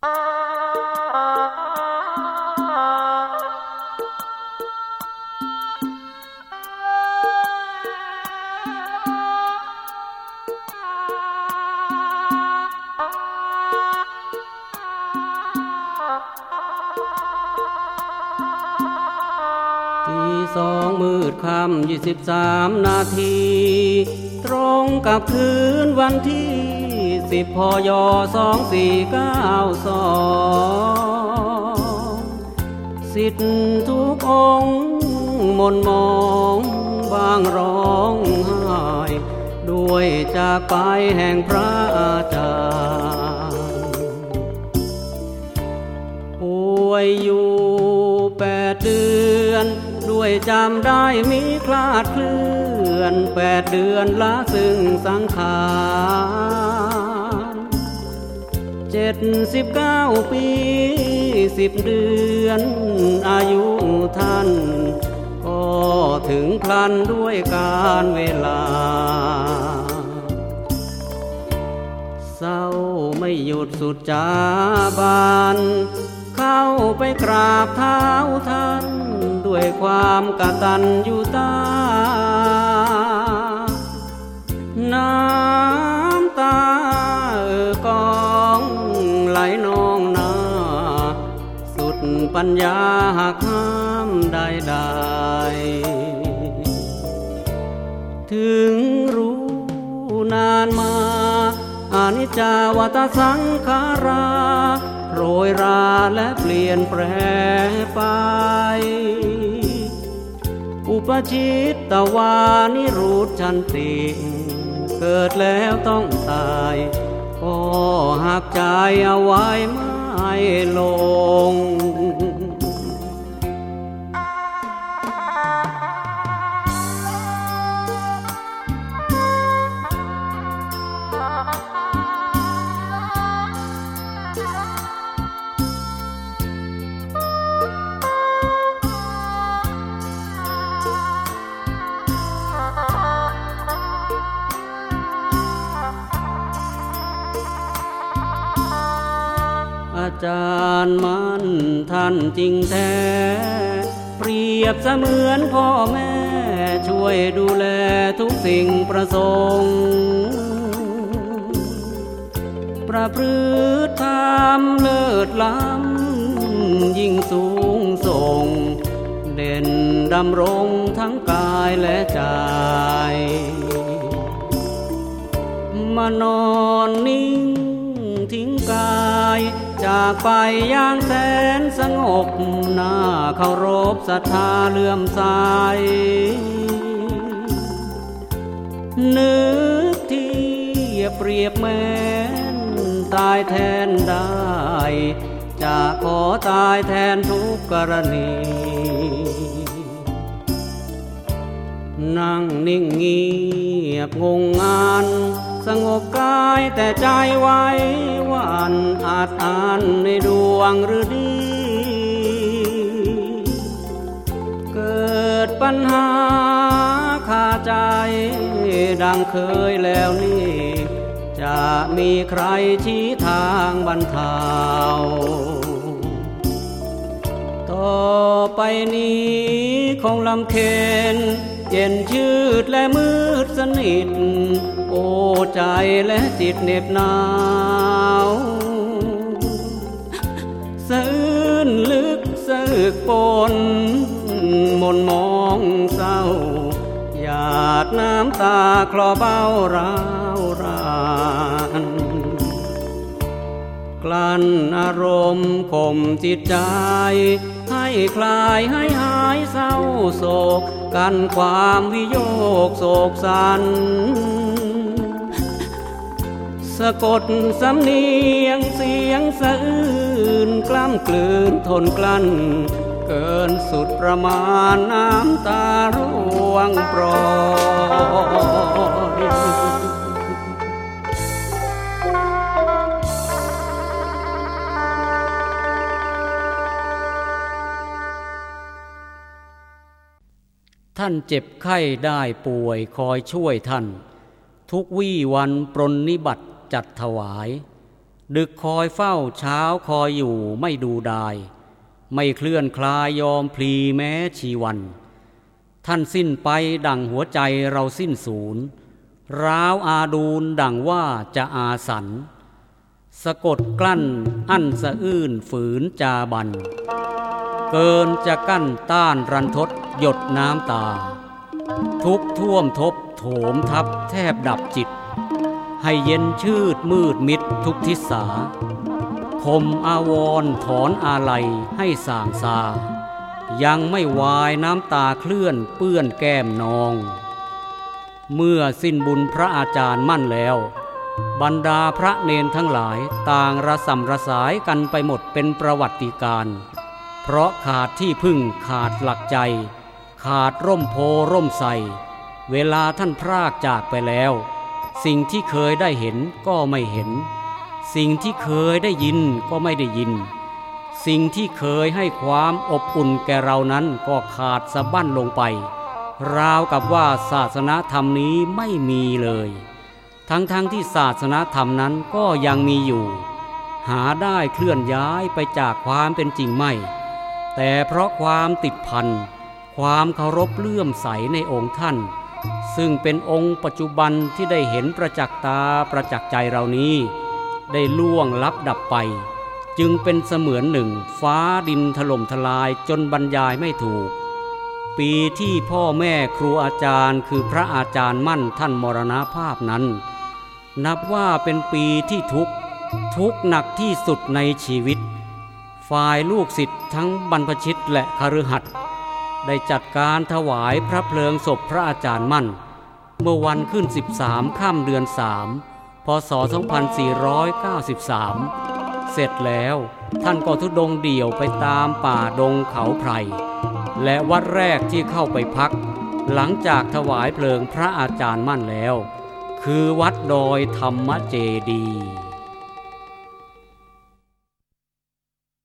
สองมืดคำยี่สิบสามนาที ตรงกับคืนวันที่ สิบพยสองสี่เก้าสองสิทธิทุกองมนมองบางร้องไห้ด้วยจากไปแห่งพระอาจารย์ป่วยอยู่แปดเดือน ด้วยจำได้มีคลาดเคลื่อนแปดเดือนละซึ่งสังขาร เจ็ดสิบเก้าปีสิบเดือนอายุท่าน ก็ถึงพลันด้วยการเวลา เศร้าไม่หยุดสุดจาบานเข้าไปกราบเท้าท่าน ด้วยความกตัญญูตา ปัญญาหักห้ามใดใดถึงรู้นานมาอานิจจาวัตสังขาราโรยราและเปลี่ยนแปรไป อุปชิตตวานิรูดชันติเกิดแล้วต้องตายก็หักใจเอาไว้ไม่ลง อาจารย์มันท่านจริงแท้ เปรียบเสมือนพ่อแม่ ช่วยดูแลทุกสิ่งประสงค์ ประพฤติธรรมเลิศล้ำยิ่งสูงส่ง เด่นดำรงทั้งกายและใจมานอนนิ่ง จากไปอย่างแสนสงบหน้าเคารพศรัทธาเลื่อมใสนึกที่เปรียบแม้นตายแทนได้ จะขอตายแทนทุกกรณี นั่งนิ่งเงียบงงงาน สงบกายแต่ใจไว้วันอาจอ่านในดวงหรือดี เกิดปัญหาคาใจ ดังเคยแล้วนี่ จะมีใครชี้ทางบรรเทาต่อไปนี้คงลำเค็น เย็นชืดและมืดสนิท โอ้ใจและจิตเหน็บหนาวสะอื้นลึกสะอึกปนมนมองเศร้าหยาดน้ำตาคลอเบ้าราวรานกลั้นอารมณ์ข่มจิตใจ ให้คลายให้หายเศร้าโศก กันความวิโยกโศกสัน สะกดสำเนียงเสียงสะอื้นกล้ำกลืนทนกลั้น เกินสุดประมาณน้ำตาร่วงปรย ท่านเจ็บไข้ได้ป่วยคอยช่วยท่าน ทุกวี่วันปรนนิบัติจัดถวาย ดึกคอยเฝ้าเช้าคอยอยู่ไม่ดูดาย ไม่เคลื่อนคลายยอมพลีแม้ชีวัน ท่านสิ้นไปดังหัวใจเราสิ้นศูนย์ร้าวอาดูนดังว่าจะอาสัน สะกดกลั้นอั้นสะอื้นฝืนจาบัน เกินจะกั้นต้านรันทด หยดน้ำตา ทุกท่วมทบโถมทับแทบดับจิต ให้เย็นชืดมืดมิดทุกทิศาคมอาวรถอนอาลัยให้สางซา ยังไม่วายน้ำตาเคลื่อนเปื้อนแก้มนอง เมื่อสิ้นบุญพระอาจารย์มั่นแล้ว บรรดาพระเนนทั้งหลายต่างระสำระสายกันไปหมดเป็นประวัติการ เพราะขาดที่พึ่งขาดหลักใจ ขาดร่มโพร่มใสเวลาท่านพรากจากไปแล้ว สิ่งที่เคยได้เห็นก็ไม่เห็น สิ่งที่เคยได้ยินก็ไม่ได้ยิน สิ่งที่เคยให้ความอบอุ่นแก่เรานั้นก็ขาดสะบั้นลงไป ราวกับว่าศาสนาธรรมนี้ไม่มีเลย ทั้งๆทที่ศาสนาธรรมนั้นก็ยังมีอยู่ หาได้เคลื่อนย้ายไปจากความเป็นจริงไม่ แต่เพราะความติดพัน ความเคารพเลื่อมใสในองค์ท่าน ซึ่งเป็นองค์ปัจจุบันที่ได้เห็นประจักษ์ตาประจักษ์ใจเรานี้ ได้ล่วงลับดับไป จึงเป็นเสมือนหนึ่งฟ้าดินถล่มทลายจนบรรยายไม่ถูก ปีที่พ่อแม่ครูอาจารย์คือพระอาจารย์มั่นท่านมรณภาพนั้น นับว่าเป็นปีที่ทุกทุกหนักที่สุดในชีวิต ฝ่ายลูกศิษย์ทั้งบรรพชิตและคฤหัสถ์ ได้จัดการถวายพระเพลิงศพพระอาจารย์มั่น เมื่อวันขึ้น 13 ค่ำเดือน 3 พศ 2493 เสร็จแล้วท่านก็ทุดงเดี่ยวไปตามป่าดงเขาไพร และวัดแรกที่เข้าไปพัก หลังจากถวายเพลิงพระอาจารย์มั่นแล้ว คือวัดดอยธรรมเจดี